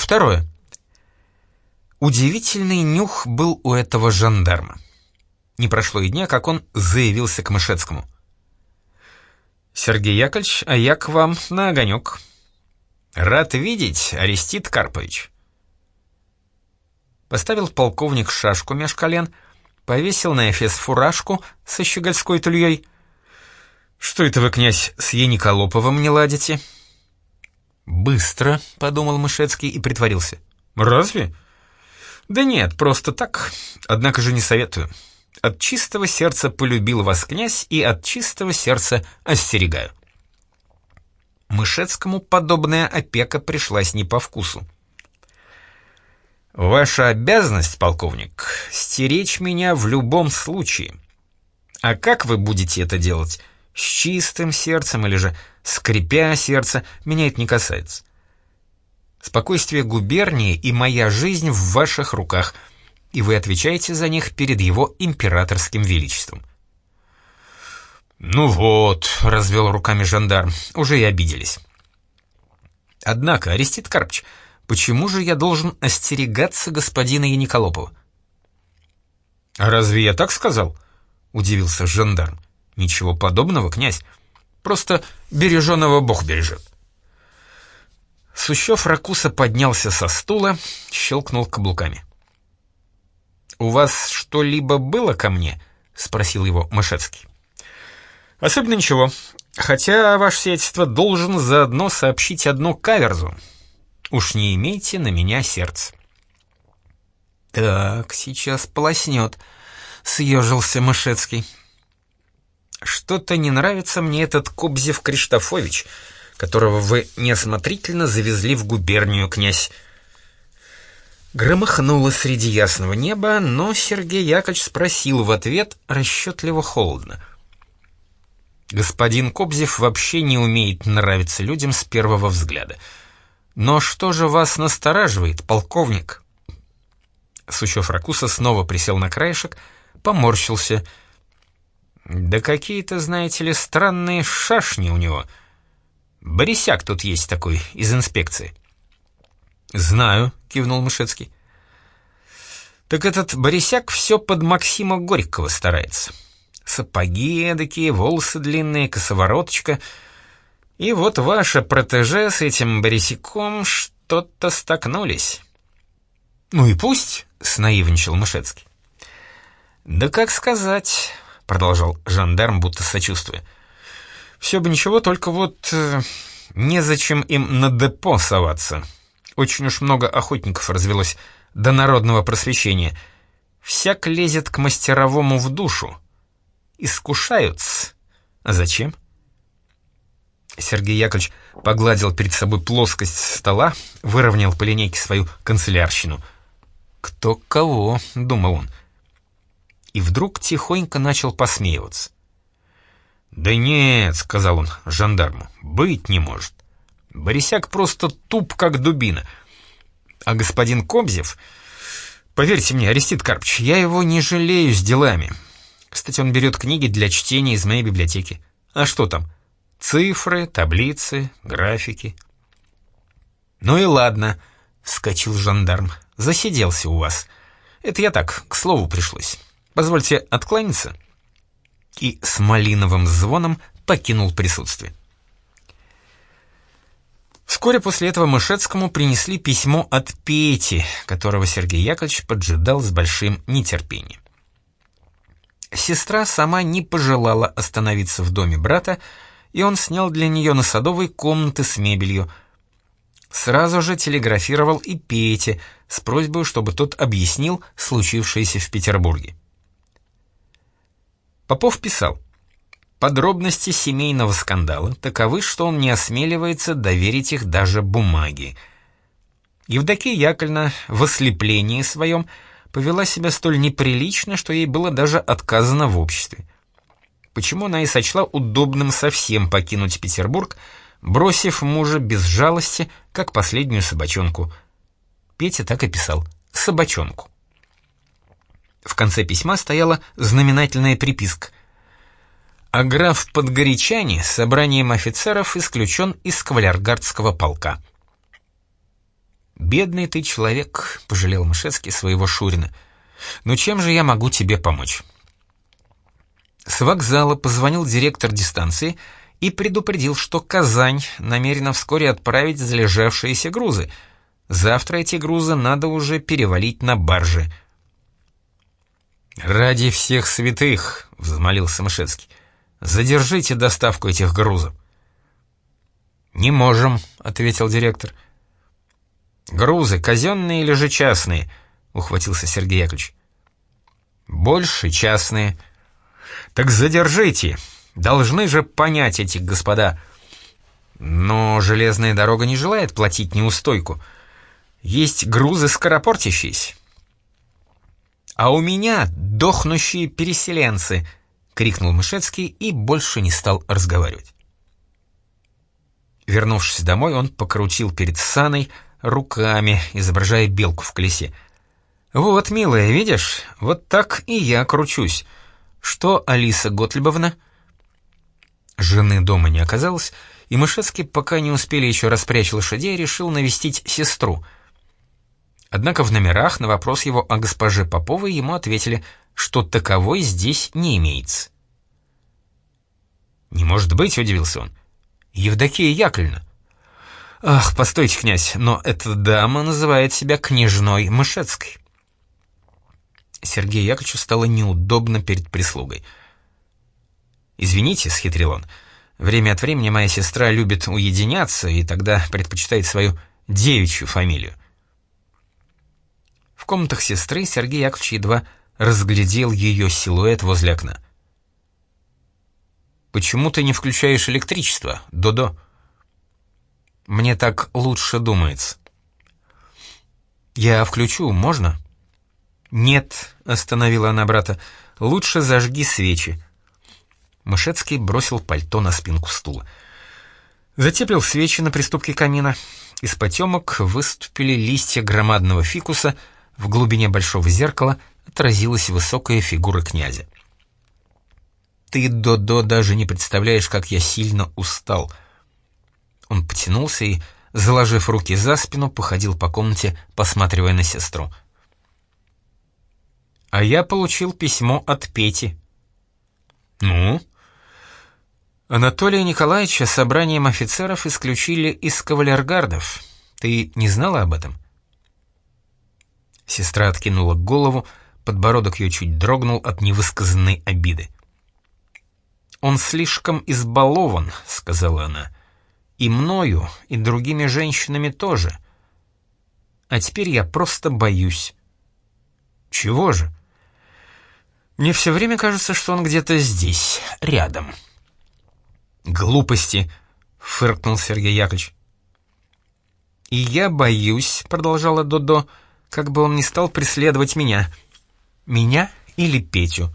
Второе. Удивительный нюх был у этого жандарма. Не прошло и дня, как он заявился к Мышецкому. «Сергей Яковлевич, а я к вам на огонек». «Рад видеть, Арестит Карпович». Поставил полковник шашку меж колен, повесил на эфес фуражку со щегольской тульей. «Что это вы, князь, с Ениколоповым не ладите?» «Быстро», — подумал Мышецкий и притворился. «Разве?» «Да нет, просто так. Однако же не советую. От чистого сердца полюбил вас князь и от чистого сердца остерегаю». Мышецкому подобная опека пришлась не по вкусу. «Ваша обязанность, полковник, стеречь меня в любом случае. А как вы будете это делать? С чистым сердцем или же скрипя сердце, меня это не касается. Спокойствие губернии и моя жизнь в ваших руках, и вы отвечаете за них перед его императорским величеством. «Ну вот», — развел руками жандарм, — «уже и обиделись». «Однако, Арестит Карпч, почему же я должен остерегаться господина Яниколопова?» «А разве я так сказал?» — удивился жандарм. «Ничего подобного, князь. Просто береженого Бог бережет». Сущев Ракуса поднялся со стула, щелкнул каблуками. «У вас что-либо было ко мне?» — спросил его Мышецкий. «Особенно ничего. Хотя, ваше сиятельство, должен заодно сообщить одну каверзу. Уж не имейте на меня сердце». «Так, сейчас полоснет», — съежился Мышецкий. «Что-то не нравится мне этот Кобзев Криштофович, которого вы неосмотрительно завезли в губернию, князь». Громыхнуло среди ясного неба, но Сергей Яковлевич спросил в ответ расчетливо холодно. Господин Кобзев вообще не умеет нравиться людям с первого взгляда. Но что же вас настораживает, полковник? Сущев Ракуса снова присел на краешек, поморщился. Да какие-то, знаете ли, странные шашни у него. Борисяк тут есть такой, из инспекции. «Знаю», — кивнул Мышецкий. «Так этот Борисяк все под Максима Горького старается». Сапоги эдакие, волосы длинные, косовороточка. И вот ваша протеже с этим Борисиком что-то столкнулись. «Ну и пусть», — снаивничал Мышецкий. «Да как сказать», — продолжал жандарм, будто сочувствуя. «Все бы ничего, только вот э, незачем им на депо соваться. Очень уж много охотников развелось до народного просвещения. Всяк лезет к мастеровому в душу искушаются. А зачем? Сергей Яковлевич погладил перед собой плоскость стола, выровнял по линейке свою канцелярщину. «Кто кого?» — думал он. И вдруг тихонько начал посмеиваться. «Да нет», — сказал он жандарму, — «быть не может. Борисяк просто туп, как дубина. А господин Кобзев... Поверьте мне, Арестит Карпч, я его не жалею с делами. Кстати, он берет книги для чтения из моей библиотеки. А что там? Цифры, таблицы, графики. «Ну и ладно», — вскочил жандарм. «Засиделся у вас. Это я так, к слову пришлось. Позвольте откланяться». И с малиновым звоном покинул присутствие. Вскоре после этого Мышецкому принесли письмо от Пети, которого Сергей Яковлевич поджидал с большим нетерпением. Сестра сама не пожелала остановиться в доме брата, и он снял для нее на Садовой комнаты с мебелью. Сразу же телеграфировал и Пете с просьбой, чтобы тот объяснил случившееся в Петербурге. Попов писал, «Подробности семейного скандала таковы, что он не осмеливается доверить их даже бумаге. Евдокия Яковлевна в ослеплении своем – повела себя столь неприлично, что ей было даже отказано в обществе. Почему она и сочла удобным совсем покинуть Петербург, бросив мужа без жалости, как последнюю собачонку. Петя так и писал «собачонку». В конце письма стояла знаменательная приписка. А граф Подгорячане с собранием офицеров исключен из кавалергардского полка. «Бедный ты человек», — пожалел Мышецкий своего Шурина. «Ну чем же я могу тебе помочь?» С вокзала позвонил директор дистанции и предупредил, что Казань намерена вскоре отправить залежавшиеся грузы. Завтра эти грузы надо уже перевалить на баржи. «Ради всех святых», — взмолился Мышецкий, — «задержите доставку этих грузов». «Не можем», — ответил директор. «Грузы казенные или же частные?» — ухватился Сергей Яковлевич. «Больше частные». «Так задержите! Должны же понять эти господа!» Но железная дорога не желает платить неустойку. Есть грузы скоропортящиеся. «А у меня дохнущие переселенцы!» — крикнул Мышецкий и больше не стал разговаривать. Вернувшись домой, он покрутил перед Саной руками, изображая белку в колесе. «Вот, милая, видишь, вот так и я кручусь. Что, Алиса Готлибовна?» Жены дома не оказалось, и Мышецкий, пока не успели еще распрячь лошадей, решил навестить сестру. Однако в номерах на вопрос его о госпоже Поповой ему ответили, что таковой здесь не имеется. «Не может быть», — удивился он. «Евдокия Яковлевна». «Ах, постойте, князь, но эта дама называет себя княжной Мышецкой». Сергею Яковлевичу стало неудобно перед прислугой. «Извините», — схитрил он, — «время от времени моя сестра любит уединяться и тогда предпочитает свою девичью фамилию». Комнатах сестры Сергей Яковлевич едва разглядел ее силуэт возле окна. «Почему ты не включаешь электричество, Додо?» «Мне так лучше думается». «Я включу, можно?» «Нет», — остановила она брата, — «лучше зажги свечи». Мышецкий бросил пальто на спинку стула. Затеплил свечи на приступке камина. Из потемок выступили листья громадного фикуса, в глубине большого зеркала отразилась высокая фигура князя. «Ты, Додо, даже не представляешь, как я сильно устал». Он потянулся и, заложив руки за спину, походил по комнате, посматривая на сестру. А я получил письмо от Пети. Ну? Анатолия Николаевича собранием офицеров исключили из кавалергардов. Ты не знала об этом? Сестра откинула голову, подбородок ее чуть дрогнул от невысказанной обиды. «Он слишком избалован», — сказала она. «И мною, и другими женщинами тоже. А теперь я просто боюсь». «Чего же?» Мне все время кажется, что он где-то здесь, рядом. Глупости, фыркнул Сергей Яковлевич. И я боюсь, продолжала Додо, как бы он не стал преследовать меня. Меня или Петю.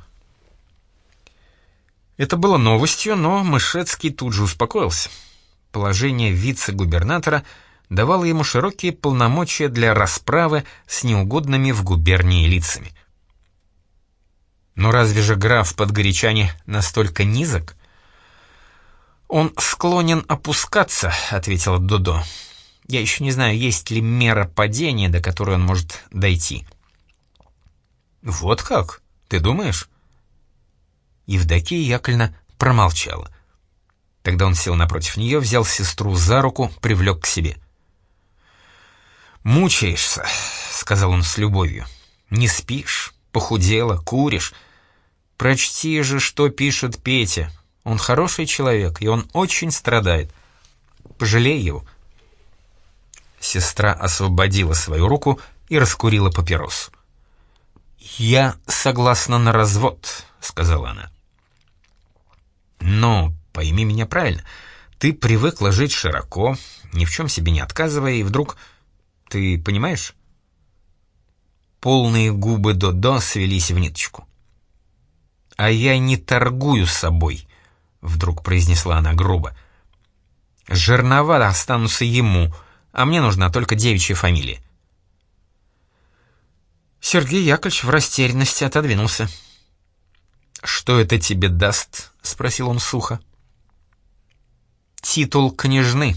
Это было новостью, но Мышецкий тут же успокоился. Положение вице-губернатора давало ему широкие полномочия для расправы с неугодными в губернии лицами. Но разве же граф Подгорячане настолько низок? «Он склонен опускаться», — ответила Додо. «Я еще не знаю, есть ли мера падения, до которой он может дойти». «Вот как? Ты думаешь?» Евдокия Яковлевна промолчала. Тогда он сел напротив нее, взял сестру за руку, привлек к себе. «Мучаешься», — сказал он с любовью. «Не спишь, похудела, куришь, Прочти же, что пишет Петя. Он хороший человек, и он очень страдает. Пожалей его». Сестра освободила свою руку и раскурила папиросу. «Я согласна на развод», — сказала она. «Но пойми меня правильно. Ты привыкла жить широко, ни в чем себе не отказывая, и вдруг... Ты понимаешь?» Полные губы Додо свелись в ниточку. «А я не торгую собой», — вдруг произнесла она грубо. «Жернова останутся ему, а мне нужна только девичья фамилия». Сергей Яковлевич в растерянности отодвинулся. «Что это тебе даст?» — спросил он сухо. «Титул княжны».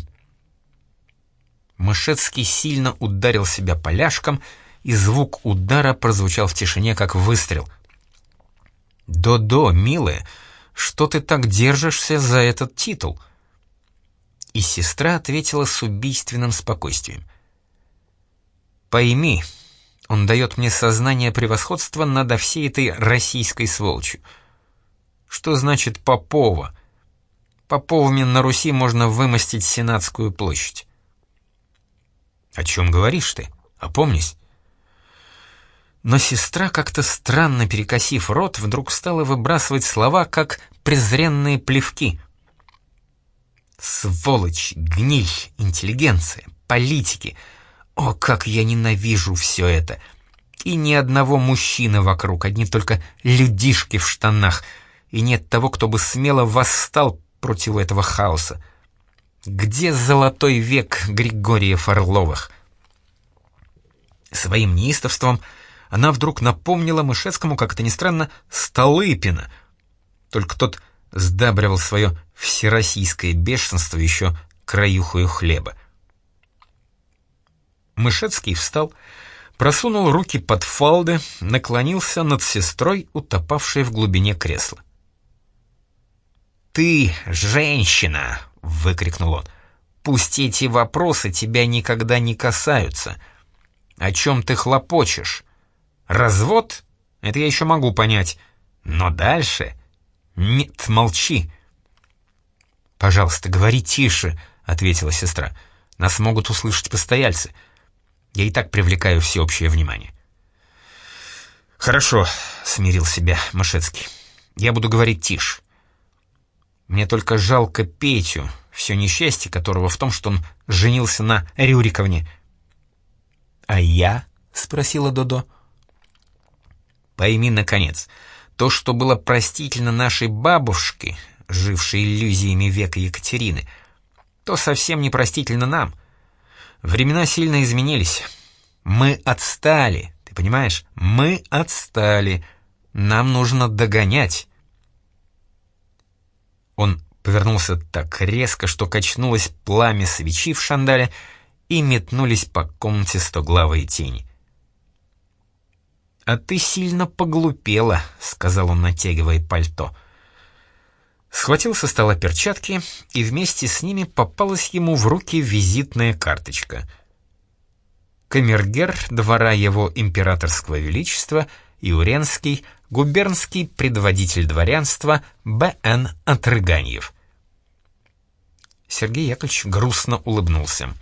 Мышецкий сильно ударил себя поляшком, и звук удара прозвучал в тишине, как выстрел. «До-до, милая, что ты так держишься за этот титул?» И сестра ответила с убийственным спокойствием. «Пойми, он дает мне сознание превосходства над всей этой российской сволочью. Что значит Попова? Поповыми на Руси можно вымостить Сенатскую площадь. «О чем говоришь ты? Опомнись!» Но сестра, как-то странно перекосив рот, вдруг стала выбрасывать слова, как презренные плевки. «Сволочь, гниль, интеллигенция, политики! О, как я ненавижу все это! И ни одного мужчины вокруг, одни только людишки в штанах, и нет того, кто бы смело восстал против этого хаоса. Где золотой век Григориев Орловых? Своим неистовством она вдруг напомнила Мышецкому, как это ни странно, Столыпина. Только тот сдабривал свое всероссийское бешенство еще краюхою хлеба. Мышецкий встал, просунул руки под фалды, наклонился над сестрой, утопавшей в глубине кресла. «Ты женщина!» — выкрикнул он. «Пусть эти вопросы тебя никогда не касаются. О чем ты хлопочешь? Развод? Это я еще могу понять. Но дальше? Нет, молчи!» «Пожалуйста, говори тише», — ответила сестра. «Нас могут услышать постояльцы. Я и так привлекаю всеобщее внимание». «Хорошо», — смирил себя Машецкий. «Я буду говорить тише. Мне только жалко Петю, все несчастье которого в том, что он женился на Рюриковне. «А я?» — спросила Додо. «Пойми, наконец, то, что было простительно нашей бабушке, жившей иллюзиями века Екатерины, то совсем не простительно нам. Времена сильно изменились. Мы отстали, ты понимаешь? Мы отстали. Нам нужно догонять. Он повернулся так резко, что качнулось пламя свечи в шандале, и метнулись по комнате стоглавые тени. «А ты сильно поглупела», — сказал он, натягивая пальто. Схватил со стола перчатки, и вместе с ними попалась ему в руки визитная карточка. Камергер двора его императорского величества, Иуренский, губернский предводитель дворянства Б.Н. Отрыганьев. Сергей Яковлевич грустно улыбнулся.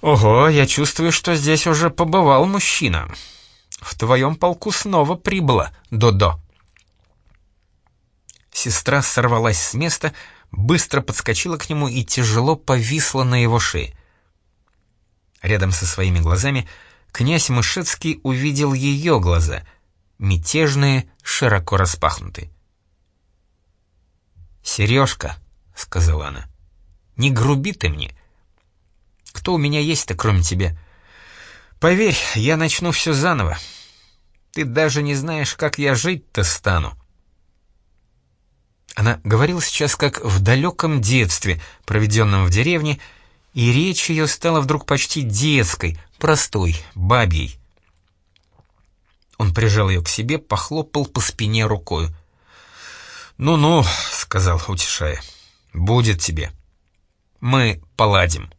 «Ого, я чувствую, что здесь уже побывал мужчина. В твоем полку снова прибыло, Додо». Сестра сорвалась с места, быстро подскочила к нему и тяжело повисла на его шее. Рядом со своими глазами князь Мышецкий увидел ее глаза — мятежные, широко распахнуты. «Сережка», — сказала она, — «не груби ты мне. Кто у меня есть-то, кроме тебя? Поверь, я начну все заново. Ты даже не знаешь, как я жить-то стану». Она говорила сейчас как в далеком детстве, проведенном в деревне, и речь ее стала вдруг почти детской, простой, бабьей. Он прижал ее к себе, похлопал по спине рукою. «Ну-ну», — сказал, утешая, — «будет тебе. Мы поладим».